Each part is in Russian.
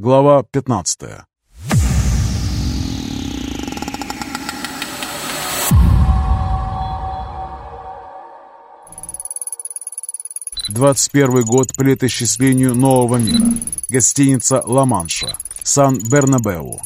Глава 15 Двадцать первый год по летоисчислению нового мира. Гостиница «Ла-Манша», Сан-Бернабеу.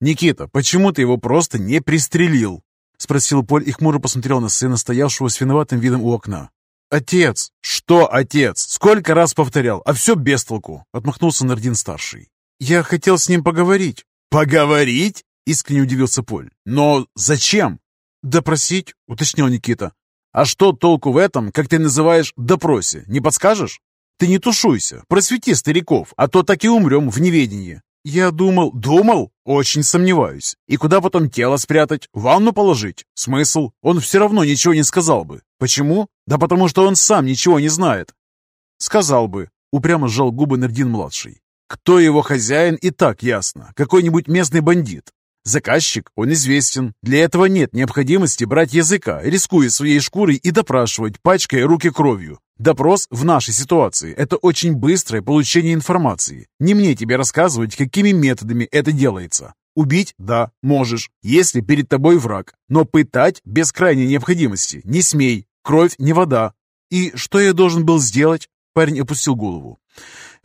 «Никита, почему ты его просто не пристрелил?» — спросил Поль и хмуро посмотрел на сына, стоявшего с виноватым видом у окна. «Отец!» «Что отец? Сколько раз повторял, а все без толку!» — отмахнулся Нардин-старший. «Я хотел с ним поговорить». «Поговорить?» — искренне удивился Поль. «Но зачем?» «Допросить», — уточнил Никита. «А что толку в этом, как ты называешь, допросе? Не подскажешь?» «Ты не тушуйся, просвети стариков, а то так и умрем в неведении». «Я думал...» «Думал? Очень сомневаюсь. И куда потом тело спрятать? В ванну положить? Смысл? Он все равно ничего не сказал бы. Почему? Да потому что он сам ничего не знает». «Сказал бы», — упрямо сжал губы Нардин-младший. «Кто его хозяин, и так ясно. Какой-нибудь местный бандит. Заказчик, он известен. Для этого нет необходимости брать языка, рискуя своей шкурой и допрашивать, пачкая руки кровью. Допрос в нашей ситуации – это очень быстрое получение информации. Не мне тебе рассказывать, какими методами это делается. Убить – да, можешь, если перед тобой враг. Но пытать без крайней необходимости не смей. Кровь не вода. И что я должен был сделать? Парень опустил голову.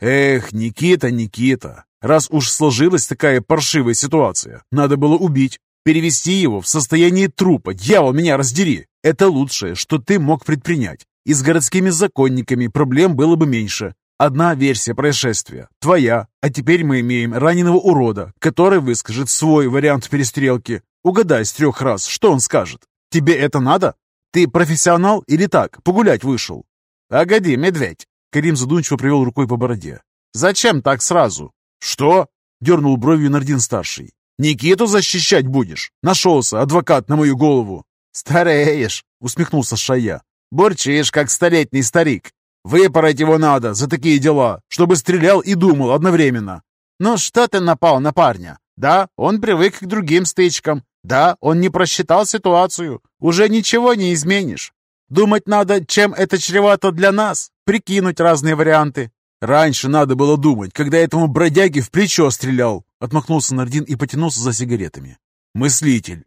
Эх, Никита, Никита, раз уж сложилась такая паршивая ситуация, надо было убить. Перевести его в состояние трупа, дьявол меня раздери. Это лучшее, что ты мог предпринять. И с городскими законниками проблем было бы меньше. Одна версия происшествия, твоя, а теперь мы имеем раненого урода, который выскажет свой вариант перестрелки. Угадай с трех раз, что он скажет. Тебе это надо? Ты профессионал или так, погулять вышел? Погоди, медведь. Карим задумчиво привел рукой по бороде. Зачем так сразу? Что? Дернул бровью Нардин-старший. Никиту защищать будешь? Нашелся адвокат на мою голову. Стареешь, усмехнулся Шая. Бурчишь, как столетний старик. Выпороть его надо за такие дела, чтобы стрелял и думал одновременно. Ну что ты напал на парня? Да, он привык к другим стычкам. Да, он не просчитал ситуацию. Уже ничего не изменишь. Думать надо, чем это чревато для нас. Прикинуть разные варианты. Раньше надо было думать, когда этому бродяге в плечо стрелял. Отмахнулся Нардин и потянулся за сигаретами. Мыслитель.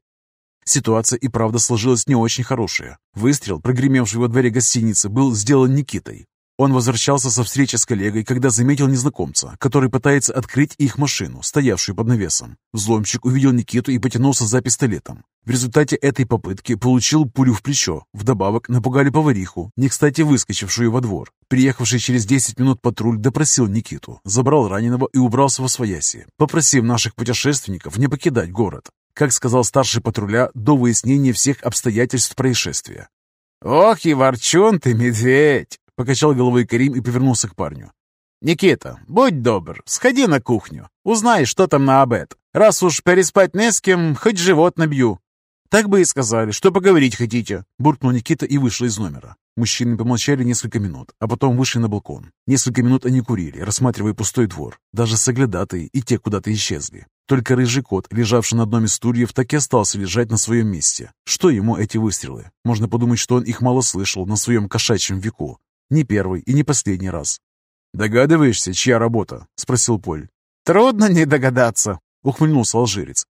Ситуация и правда сложилась не очень хорошая. Выстрел, прогремевший во дворе гостиницы, был сделан Никитой. Он возвращался со встречи с коллегой, когда заметил незнакомца, который пытается открыть их машину, стоявшую под навесом. Взломщик увидел Никиту и потянулся за пистолетом. В результате этой попытки получил пулю в плечо. Вдобавок напугали повариху, не кстати выскочившую во двор. Приехавший через 10 минут патруль допросил Никиту, забрал раненого и убрался во свояси, попросив наших путешественников не покидать город. Как сказал старший патруля, до выяснения всех обстоятельств происшествия. «Ох и ворчун ты, медведь!» — покачал головой Карим и повернулся к парню. «Никита, будь добр, сходи на кухню, узнай, что там на обед. Раз уж переспать не с кем, хоть живот набью». «Так бы и сказали, что поговорить хотите», — буркнул Никита и вышел из номера. Мужчины помолчали несколько минут, а потом вышли на балкон. Несколько минут они курили, рассматривая пустой двор. Даже соглядатые и те куда-то исчезли. Только рыжий кот, лежавший на одном из стульев, так и остался лежать на своем месте. Что ему эти выстрелы? Можно подумать, что он их мало слышал на своем кошачьем веку. Не первый и не последний раз. «Догадываешься, чья работа?» — спросил Поль. «Трудно не догадаться», — ухмыльнулся алжирец.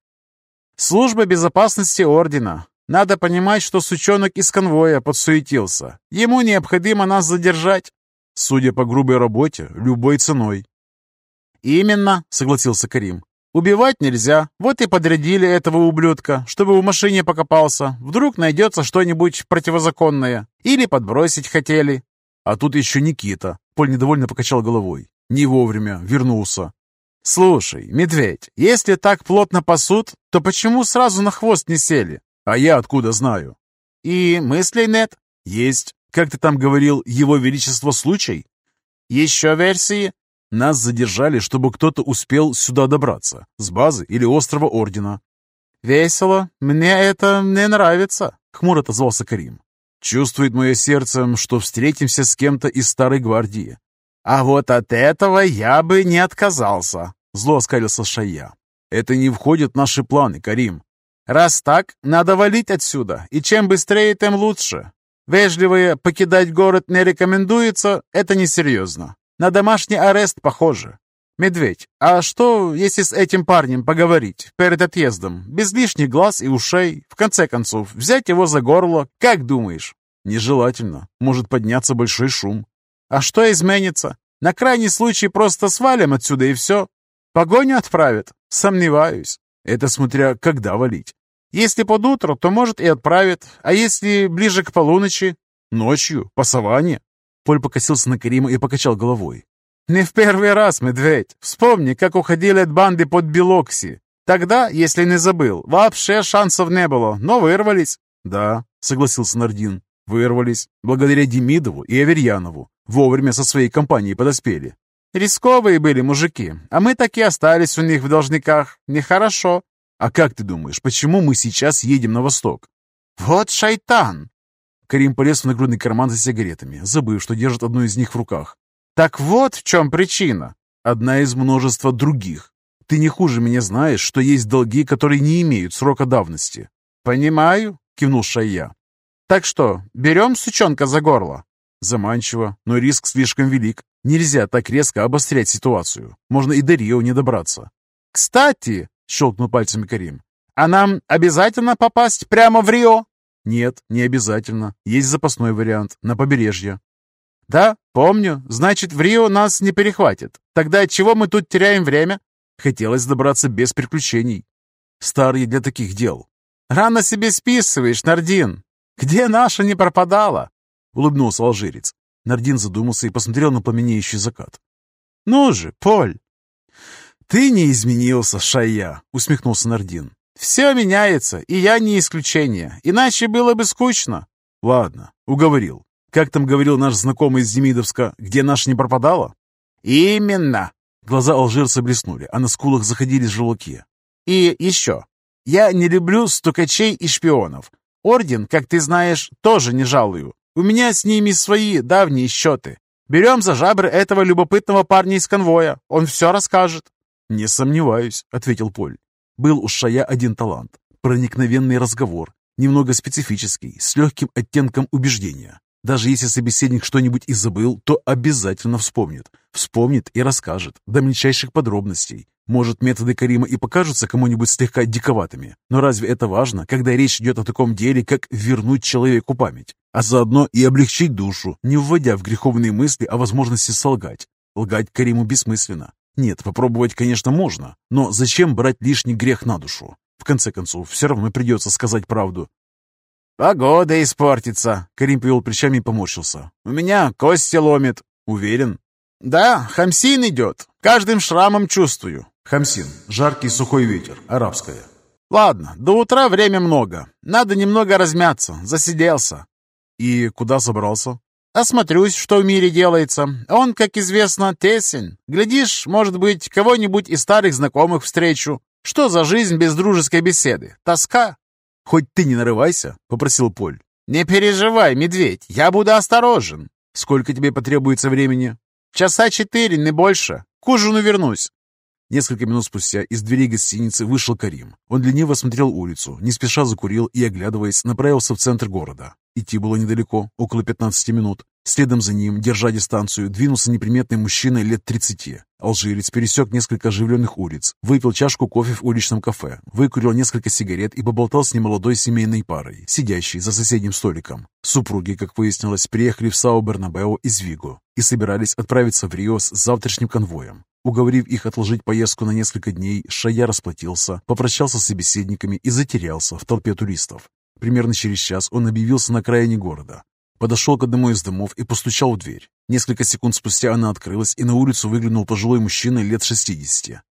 «Служба безопасности Ордена. Надо понимать, что сучонок из конвоя подсуетился. Ему необходимо нас задержать». «Судя по грубой работе, любой ценой». «Именно», — согласился Карим. Убивать нельзя, вот и подрядили этого ублюдка, чтобы в машине покопался. Вдруг найдется что-нибудь противозаконное. Или подбросить хотели. А тут еще Никита. Поль недовольно покачал головой. Не вовремя, вернулся. «Слушай, медведь, если так плотно пасут, то почему сразу на хвост не сели? А я откуда знаю?» «И мыслей нет?» «Есть. Как ты там говорил, его величество случай?» «Еще версии?» Нас задержали, чтобы кто-то успел сюда добраться, с базы или острова Ордена. «Весело. Мне это не нравится», — хмуро отозвался Карим. «Чувствует мое сердце, что встретимся с кем-то из Старой Гвардии». «А вот от этого я бы не отказался», — зло оскалился Шая. «Это не входит в наши планы, Карим». «Раз так, надо валить отсюда, и чем быстрее, тем лучше. Вежливое покидать город не рекомендуется, это несерьезно. На домашний арест похоже. «Медведь, а что, если с этим парнем поговорить перед отъездом? Без лишних глаз и ушей. В конце концов, взять его за горло, как думаешь?» «Нежелательно. Может подняться большой шум». «А что изменится? На крайний случай просто свалим отсюда и все. Погоню отправят? Сомневаюсь. Это смотря когда валить. Если под утро, то, может, и отправят. А если ближе к полуночи? Ночью? По саванне?» Поль покосился на Карима и покачал головой. «Не в первый раз, медведь. Вспомни, как уходили от банды под Белокси. Тогда, если не забыл, вообще шансов не было, но вырвались». «Да», — согласился Нардин, — «вырвались. Благодаря Демидову и Аверьянову. Вовремя со своей компанией подоспели». «Рисковые были мужики, а мы так и остались у них в должниках. Нехорошо». «А как ты думаешь, почему мы сейчас едем на восток?» «Вот шайтан!» Карим полез в нагрудный карман за сигаретами, забыв, что держит одну из них в руках. Так вот в чем причина. Одна из множества других. Ты не хуже меня знаешь, что есть долги, которые не имеют срока давности. Понимаю, кивнул Шайя. Так что, берем сучонка за горло? Заманчиво, но риск слишком велик. Нельзя так резко обострять ситуацию. Можно и до Рио не добраться. «Кстати!» — щелкнул пальцами Карим. «А нам обязательно попасть прямо в Рио?» «Нет, не обязательно. Есть запасной вариант, на побережье. «Да, помню. Значит, в Рио нас не перехватит. Тогда чего мы тут теряем время?» Хотелось добраться без приключений. Старый для таких дел. «Рано себе списываешь, Нардин. Где наша не пропадала?» Улыбнулся алжирец. Нардин задумался и посмотрел на пламенеющий закат. «Ну же, Поль!» «Ты не изменился, Шая!» — усмехнулся Нардин. «Все меняется, и я не исключение. Иначе было бы скучно». «Ладно, уговорил. Как там говорил наш знакомый из Демидовска, где наша не пропадала? Именно. Глаза алжирца блеснули, а на скулах заходили желуки. И еще. Я не люблю стукачей и шпионов. Орден, как ты знаешь, тоже не жалую. У меня с ними свои давние счеты. Берем за жабры этого любопытного парня из конвоя. Он все расскажет. «Не сомневаюсь», — ответил Поль. Был у Шая один талант. Проникновенный разговор, немного специфический, с легким оттенком убеждения. Даже если собеседник что-нибудь и забыл, то обязательно вспомнит. Вспомнит и расскажет, до мельчайших подробностей. Может, методы Карима и покажутся кому-нибудь слегка диковатыми, но разве это важно, когда речь идет о таком деле, как вернуть человеку память, а заодно и облегчить душу, не вводя в греховные мысли о возможности солгать? Лгать Кариму бессмысленно. Нет, попробовать, конечно, можно, но зачем брать лишний грех на душу? В конце концов, все равно придется сказать правду, «Погода испортится», — Карим повел плечами и поморщился. «У меня кости ломит». «Уверен?» «Да, хамсин идет. Каждым шрамом чувствую». «Хамсин. Жаркий сухой ветер. Арабское». «Ладно, до утра время много. Надо немного размяться. Засиделся». «И куда собрался?» «Осмотрюсь, что в мире делается. Он, как известно, тесен. Глядишь, может быть, кого-нибудь из старых знакомых встречу. Что за жизнь без дружеской беседы? Тоска?» «Хоть ты не нарывайся», — попросил Поль. «Не переживай, медведь, я буду осторожен». «Сколько тебе потребуется времени?» «Часа четыре, не больше. К ужину вернусь». Несколько минут спустя из двери гостиницы вышел Карим. Он лениво смотрел улицу, не спеша закурил и, оглядываясь, направился в центр города. Идти было недалеко, около 15 минут. Следом за ним, держа дистанцию, двинулся неприметный мужчина лет 30. Алжирец пересек несколько оживленных улиц, выпил чашку кофе в уличном кафе, выкурил несколько сигарет и поболтал с немолодой семейной парой, сидящей за соседним столиком. Супруги, как выяснилось, приехали в Сао-Бернабео из Виго и собирались отправиться в Рио с завтрашним конвоем. Уговорив их отложить поездку на несколько дней, Шая расплатился, попрощался с собеседниками и затерялся в толпе туристов. Примерно через час он объявился на окраине города. Подошел к одному из домов и постучал в дверь. Несколько секунд спустя она открылась, и на улицу выглянул пожилой мужчина лет шестидесяти.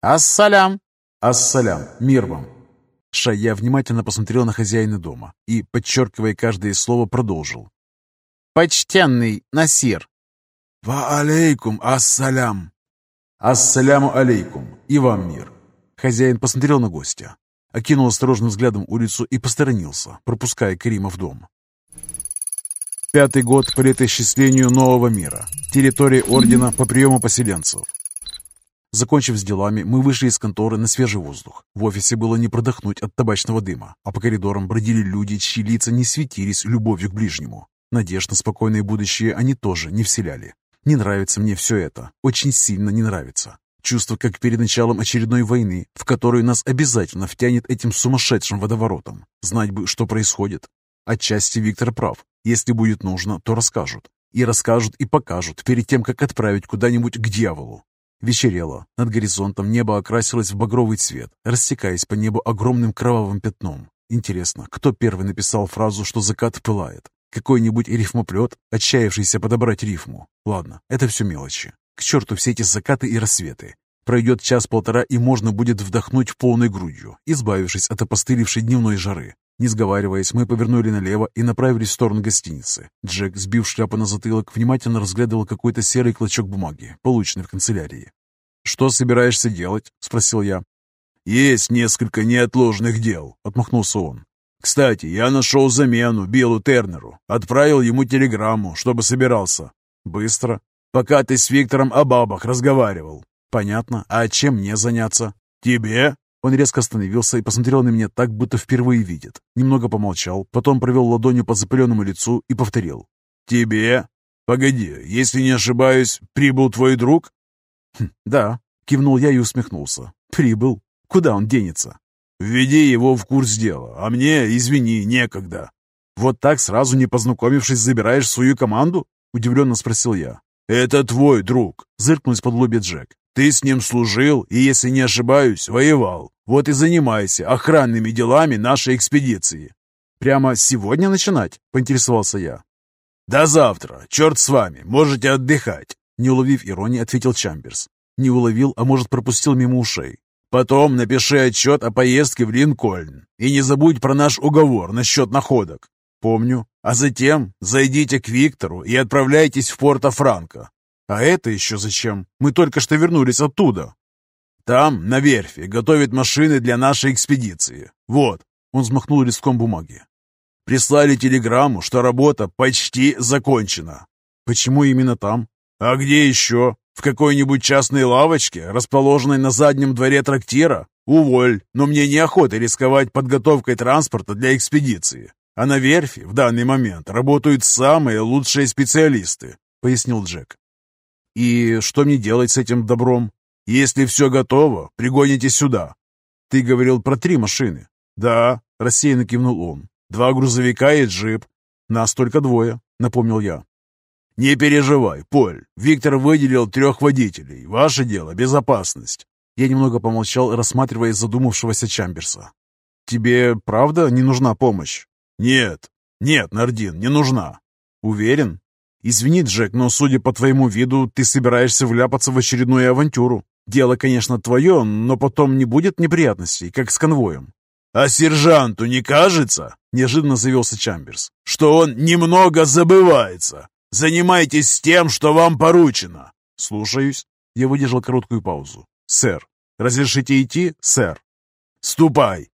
«Ассалям!» «Ассалям! Мир вам!» Шая внимательно посмотрел на хозяина дома и, подчеркивая каждое слово, продолжил. «Почтенный Насир!» «Ва алейкум ассалям!» «Ассаляму алейкум! И вам мир!» Хозяин посмотрел на гостя, окинул осторожным взглядом улицу и посторонился, пропуская Карима в дом. Пятый год по летоисчислению нового мира. Территория Ордена по приему поселенцев. Закончив с делами, мы вышли из конторы на свежий воздух. В офисе было не продохнуть от табачного дыма, а по коридорам бродили люди, чьи лица не светились любовью к ближнему. Надежд на спокойное будущее они тоже не вселяли. Не нравится мне все это. Очень сильно не нравится. Чувство, как перед началом очередной войны, в которую нас обязательно втянет этим сумасшедшим водоворотом. Знать бы, что происходит. Отчасти Виктор прав. Если будет нужно, то расскажут. И расскажут, и покажут, перед тем, как отправить куда-нибудь к дьяволу. Вечерело. Над горизонтом небо окрасилось в багровый цвет, растекаясь по небу огромным кровавым пятном. Интересно, кто первый написал фразу, что закат пылает? Какой-нибудь рифмоплет, отчаявшийся подобрать рифму? Ладно, это все мелочи. К черту все эти закаты и рассветы. Пройдет час-полтора, и можно будет вдохнуть полной грудью, избавившись от опостылевшей дневной жары. Не сговариваясь, мы повернули налево и направились в сторону гостиницы. Джек, сбив шляпу на затылок, внимательно разглядывал какой-то серый клочок бумаги, полученный в канцелярии. «Что собираешься делать?» — спросил я. «Есть несколько неотложных дел», — отмахнулся он. «Кстати, я нашел замену Биллу Тернеру. Отправил ему телеграмму, чтобы собирался. Быстро. Пока ты с Виктором о бабах разговаривал. Понятно. А чем мне заняться? Тебе?» Он резко остановился и посмотрел на меня так, будто впервые видит. Немного помолчал, потом провел ладонью по запыленному лицу и повторил. «Тебе? Погоди, если не ошибаюсь, прибыл твой друг?» хм, «Да», — кивнул я и усмехнулся. «Прибыл. Куда он денется? Введи его в курс дела, а мне, извини, некогда. Вот так, сразу не познакомившись, забираешь свою команду? Удивленно спросил я. Это твой друг, зыркнул из-под лобья Джек. Ты с ним служил и, если не ошибаюсь, воевал. Вот и занимайся охранными делами нашей экспедиции. Прямо сегодня начинать? Поинтересовался я. До завтра. Черт с вами. Можете отдыхать. Не уловив иронии, ответил Чамберс. Не уловил, а может пропустил мимо ушей. Потом напиши отчет о поездке в Линкольн. И не забудь про наш уговор насчет находок. Помню. А затем зайдите к Виктору и отправляйтесь в Порто-Франко. А это еще зачем? Мы только что вернулись оттуда. Там, на верфи, готовят машины для нашей экспедиции. Вот. Он взмахнул листком бумаги. Прислали телеграмму, что работа почти закончена. Почему именно там? А где еще? В какой-нибудь частной лавочке, расположенной на заднем дворе трактира? Уволь, но мне неохота рисковать подготовкой транспорта для экспедиции. А на верфи в данный момент работают самые лучшие специалисты, пояснил Джек. И что мне делать с этим добром? Если все готово, пригоните сюда. Ты говорил про три машины. Да, рассеянно кивнул он. Два грузовика и джип. Нас только двое, напомнил я. «Не переживай, Поль. Виктор выделил трех водителей. Ваше дело — безопасность». Я немного помолчал, рассматривая задумавшегося Чамберса. «Тебе правда не нужна помощь?» «Нет, нет, Нардин, не нужна». «Уверен?» «Извини, Джек, но, судя по твоему виду, ты собираешься вляпаться в очередную авантюру. Дело, конечно, твое, но потом не будет неприятностей, как с конвоем». «А сержанту не кажется?» — неожиданно завелся Чамберс. «Что он немного забывается. Занимайтесь тем, что вам поручено. Слушаюсь. Я выдержал короткую паузу. Сэр. Разрешите идти, сэр? Ступай.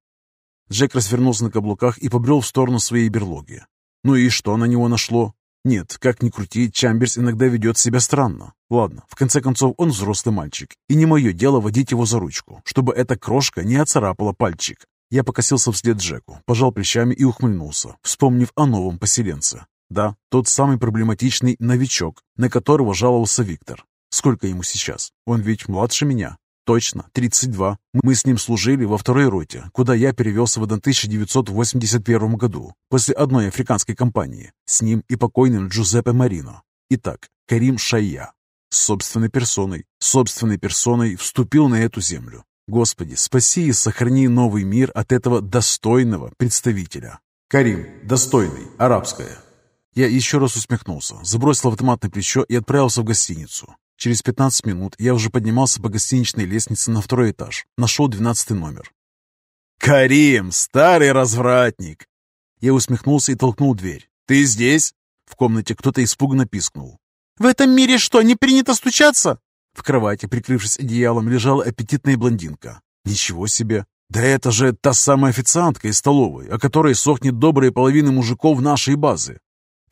Джек развернулся на каблуках и побрел в сторону своей берлоги. Ну и что на него нашло? Нет, как ни крути, Чамберс иногда ведет себя странно. Ладно, в конце концов, он взрослый мальчик, и не мое дело водить его за ручку, чтобы эта крошка не оцарапала пальчик. Я покосился вслед Джеку, пожал плечами и ухмыльнулся, вспомнив о новом поселенце. Да, тот самый проблематичный новичок, на которого жаловался Виктор. Сколько ему сейчас? Он ведь младше меня. Точно, 32. Мы с ним служили во второй роте, куда я перевелся в 1981 году, после одной африканской кампании, с ним и покойным Джузеппе Марино. Итак, Карим Шайя, собственной персоной, собственной персоной вступил на эту землю. Господи, спаси и сохрани новый мир от этого достойного представителя. Карим, достойный, арабское. Я еще раз усмехнулся, забросил автомат на плечо и отправился в гостиницу. Через 15 минут я уже поднимался по гостиничной лестнице на второй этаж. Нашел 12 номер. «Карим, старый развратник!» Я усмехнулся и толкнул дверь. «Ты здесь?» В комнате кто-то испуганно пискнул. «В этом мире что, не принято стучаться?» В кровати, прикрывшись одеялом, лежала аппетитная блондинка. «Ничего себе! Да это же та самая официантка из столовой, о которой сохнет добрая половина мужиков нашей базы.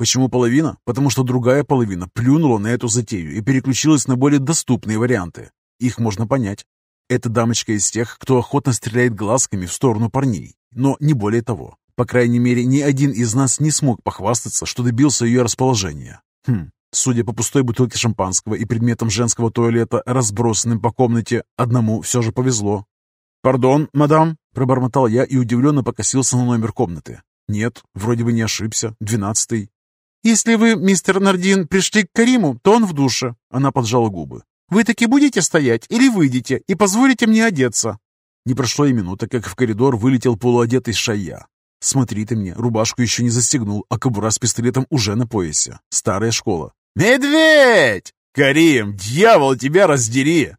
Почему половина? Потому что другая половина плюнула на эту затею и переключилась на более доступные варианты. Их можно понять. Эта дамочка из тех, кто охотно стреляет глазками в сторону парней. Но не более того. По крайней мере, ни один из нас не смог похвастаться, что добился ее расположения. Хм, Судя по пустой бутылке шампанского и предметам женского туалета, разбросанным по комнате, одному все же повезло. «Пардон, мадам», — пробормотал я и удивленно покосился на номер комнаты. «Нет, вроде бы не ошибся. Двенадцатый». «Если вы, мистер Нардин, пришли к Кариму, то он в душе», — она поджала губы. «Вы таки будете стоять или выйдете и позволите мне одеться?» Не прошло и минуты, как в коридор вылетел полуодетый шая. Смотри ты мне, рубашку еще не застегнул, а кобура с пистолетом уже на поясе. Старая школа. «Медведь! Карим, дьявол, тебя раздери!»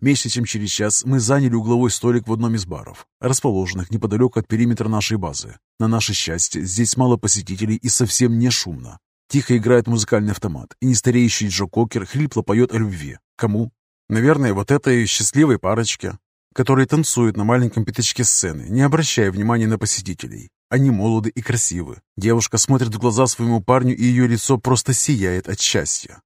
Меньше чем через час мы заняли угловой столик в одном из баров, расположенных неподалеку от периметра нашей базы. На наше счастье, здесь мало посетителей и совсем не шумно. Тихо играет музыкальный автомат, и нестареющий Джо Кокер хрипло поет о любви. Кому? Наверное, вот этой счастливой парочке, которые танцуют на маленьком пятачке сцены, не обращая внимания на посетителей. Они молоды и красивы. Девушка смотрит в глаза своему парню, и ее лицо просто сияет от счастья.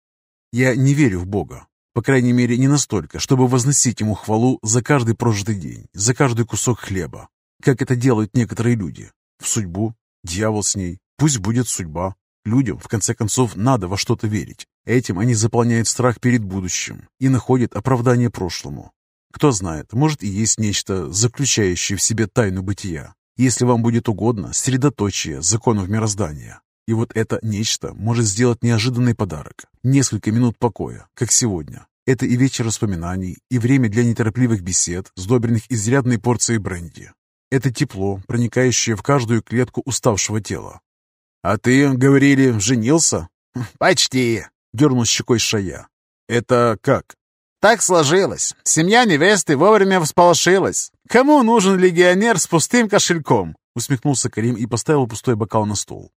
Я не верю в Бога. По крайней мере, не настолько, чтобы возносить ему хвалу за каждый прожитый день, за каждый кусок хлеба, как это делают некоторые люди. В судьбу, дьявол с ней, пусть будет судьба. Людям, в конце концов, надо во что-то верить. Этим они заполняют страх перед будущим и находят оправдание прошлому. Кто знает, может и есть нечто, заключающее в себе тайну бытия если вам будет угодно, средоточие законов мироздания. И вот это нечто может сделать неожиданный подарок. Несколько минут покоя, как сегодня. Это и вечер воспоминаний, и время для неторопливых бесед, сдобренных изрядной порцией бренди. Это тепло, проникающее в каждую клетку уставшего тела. «А ты, говорили, женился?» «Почти», — дернул щекой Шая. «Это как?» Так сложилось. Семья невесты вовремя всполошилась. Кому нужен легионер с пустым кошельком? Усмехнулся Карим и поставил пустой бокал на стол.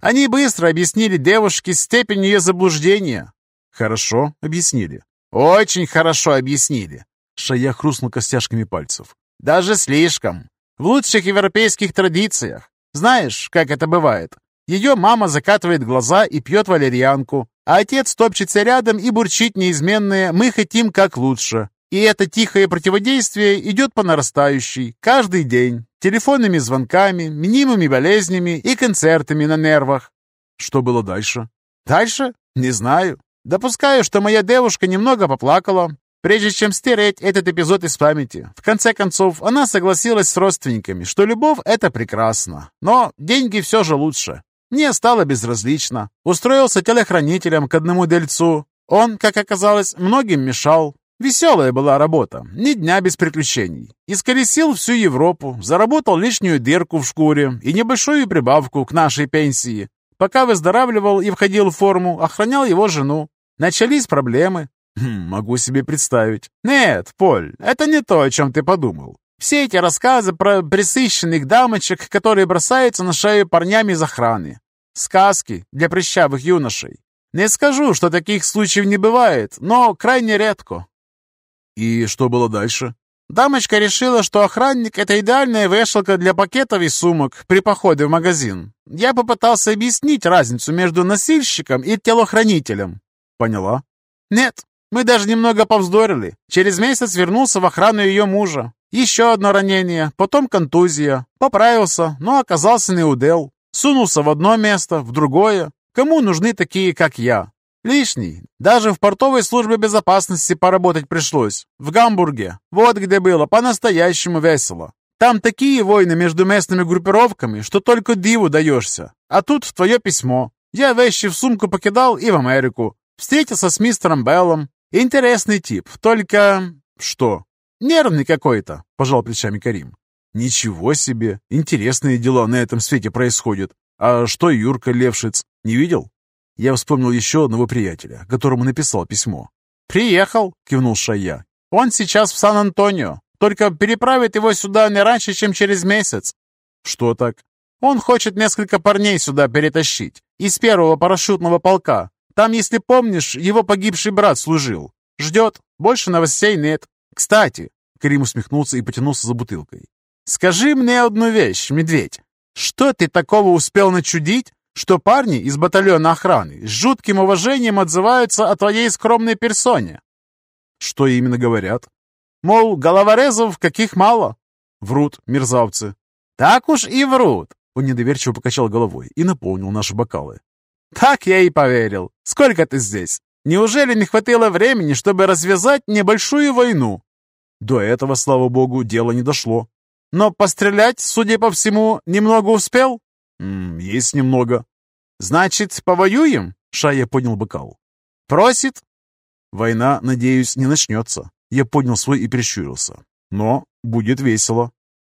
Они быстро объяснили девушке степень ее заблуждения. Хорошо объяснили. Очень хорошо объяснили. Шая хрустнул костяшками пальцев. Даже слишком. В лучших европейских традициях. Знаешь, как это бывает? Ее мама закатывает глаза и пьет валерьянку, а отец топчется рядом и бурчит неизменное «мы хотим как лучше». И это тихое противодействие идет по нарастающей, каждый день, телефонными звонками, мнимыми болезнями и концертами на нервах. Что было дальше? Дальше? Не знаю. Допускаю, что моя девушка немного поплакала, прежде чем стереть этот эпизод из памяти. В конце концов, она согласилась с родственниками, что любовь — это прекрасно. Но деньги все же лучше. Мне стало безразлично. Устроился телохранителем к одному дельцу. Он, как оказалось, многим мешал. Веселая была работа, ни дня без приключений. Исколесил всю Европу, заработал лишнюю дырку в шкуре и небольшую прибавку к нашей пенсии. Пока выздоравливал и входил в форму, охранял его жену. Начались проблемы. Хм, могу себе представить. Нет, Поль, это не то, о чем ты подумал. Все эти рассказы про присыщенных дамочек, которые бросаются на шею парням из охраны. Сказки для прыщавых юношей. Не скажу, что таких случаев не бывает, но крайне редко. И что было дальше? Дамочка решила, что охранник — это идеальная вешалка для пакетов и сумок при походе в магазин. Я попытался объяснить разницу между носильщиком и телохранителем. Поняла? Нет, мы даже немного повздорили. Через месяц вернулся в охрану ее мужа. Еще одно ранение, потом контузия. Поправился, но оказался неудел. Сунулся в одно место, в другое. Кому нужны такие, как я? Лишний. Даже в портовой службе безопасности поработать пришлось. В Гамбурге. Вот где было по-настоящему весело. Там такие войны между местными группировками, что только диву даешься. А тут твое письмо. Я вещи в сумку покидал и в Америку. Встретился с мистером Беллом. Интересный тип, только... Что? «Нервный какой-то», — пожал плечами Карим. «Ничего себе! Интересные дела на этом свете происходят. А что Юрка Левшиц? Не видел?» Я вспомнил еще одного приятеля, которому написал письмо. «Приехал», — кивнул Шая. «Он сейчас в Сан-Антонио. Только переправит его сюда не раньше, чем через месяц». «Что так?» «Он хочет несколько парней сюда перетащить. Из первого парашютного полка. Там, если помнишь, его погибший брат служил. Ждет. Больше новостей нет. «Кстати», — Карим усмехнулся и потянулся за бутылкой, «скажи мне одну вещь, медведь. Что ты такого успел начудить, что парни из батальона охраны с жутким уважением отзываются о твоей скромной персоне?» «Что именно говорят?» «Мол, головорезов каких мало». «Врут, мерзавцы». «Так уж и врут», — он недоверчиво покачал головой и наполнил наши бокалы. Так я и поверил. Сколько ты здесь? Неужели не хватило времени, чтобы развязать небольшую войну? До этого, слава богу, дело не дошло. Но пострелять, судя по всему, немного успел? Есть немного. Значит, повоюем? Шая поднял бокал. Просит? Война, надеюсь, не начнется. Я поднял свой и прищурился. Но будет весело.